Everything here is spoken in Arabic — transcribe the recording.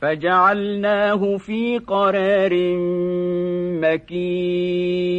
فجعلناه في قرار مكين.